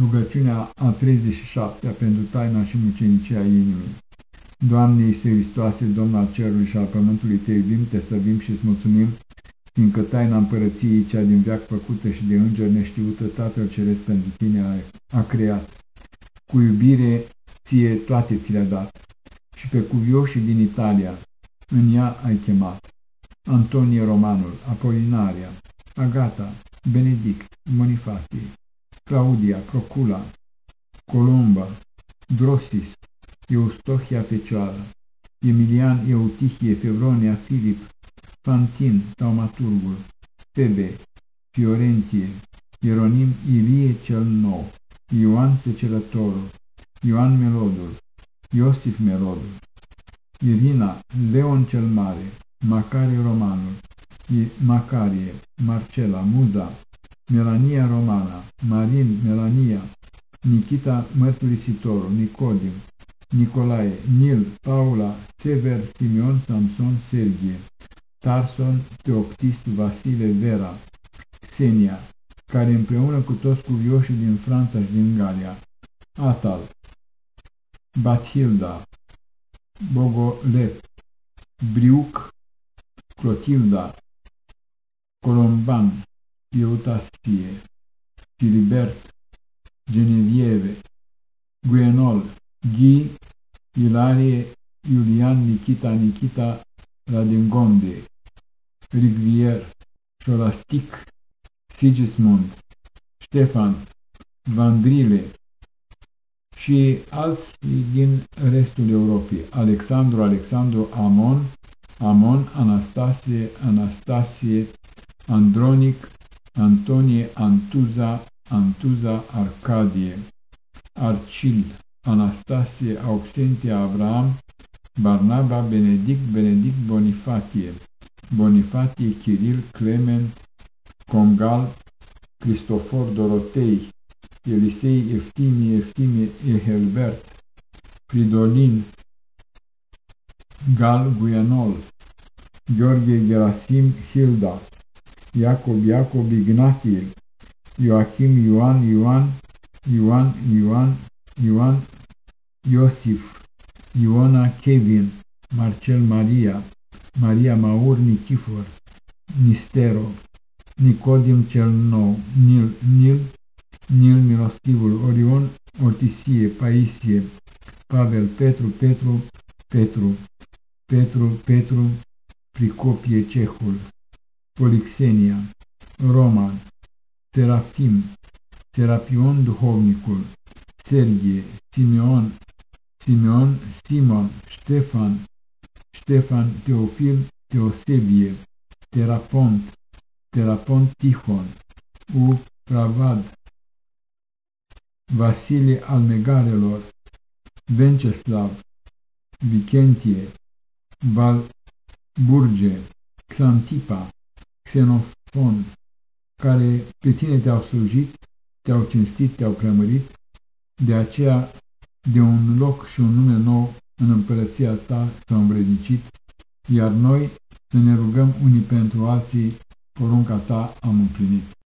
Rugăciunea a 37-a pentru taina și mucenicia inimii. Doamne Iisuse Hristoase, Domn al Cerului și al Pământului, Te iubim, Te slăbim și îți mulțumim, fiindcă taina împărăției, cea din veac făcută și de înger neștiută, Tatăl Ceresc pentru Tine a, a creat. Cu iubire ție toate ți le-a dat și pe cuvioșii din Italia în ea ai chemat. Antonie Romanul, Apolinaria, Agata, Benedict, Bonifatie, Claudia, Procula, Columba, Drosis, Eustochia Fecioară, Emilian Eutihie, Fevronia, Filip, Fantin, Taumaturgul, Febe, Fiorentie, Ieronim Ilie cel Nou, Ioan Secerătorul, Ioan Melodul, Iosif Melodul, Irina, Leon cel Mare, Macarie Romanul, Macarie, Marcela, Muza, Melania Romana, Marin, Melania, Nikita Mărturisitorul, Nicodim, Nicolae, Nil, Paula, Sever, Simeon, Samson, Sergie, Tarson, Teoctist, Vasile, Vera, Xenia, care împreună cu toți cuvioșii din Franța și din Galia, Atal, Bathilda, Bogolev, Briuc, Clotilda, Colomban, Eutaspie, Filibert, Genevieve, Guenol, Ghi, Ilarie, Iulian, Nikita, Nikita, Radingonde, Rigvier, Șolastic, Sigismund, Ștefan, Vandrile și alți din restul Europei, Alexandru, Alexandru, Amon, Amon, Anastasie, Anastasie, Andronic, Antonie, Antuza, Antuza, Arcadie, Arcil, Anastasie, Auxentia, Abraham, Barnaba, Benedict, Benedict, Bonifatie, Bonifatie, Kiril, Clement, Congal, Cristofor, Dorotei, Elisei, Eftimie, Eftimie, Ehelbert, Fridolin, Gal, Guianol, Gheorghe, Gerasim, Hilda, Iacob, Iacob, Ignatie, Joachim, Ioan, Ioan, Ioan, Ioan, Ioan, Iosif, Iona, Kevin, Marcel, Maria, Maria Maur, Nichifor, Nistero, Nicodim cel Nou, Nil, Nil, Nil Milostivul, Orion, Ortisie, Paisie, Pavel, Petru, Petru, Petru, Petru, Petru, Pricopie Cehul, Polixenia, Roman, Serafim, Serapion Duhovnicul, Sergie, Simeon, Simeon, Simon, Ștefan, Ștefan, Teofil, Teosebie, Terapont, Terapont Tihon, U. Pravad, Vasile al Megarelor, Venceslav, Vicentie, Valburge, Xantipa, Xenofon, care pe tine te-au slujit, te-au cinstit, te-au preamărit, de aceea de un loc și un nume nou în împărăția ta s-au învredicit, iar noi să ne rugăm unii pentru alții, porunca ta am împlinit.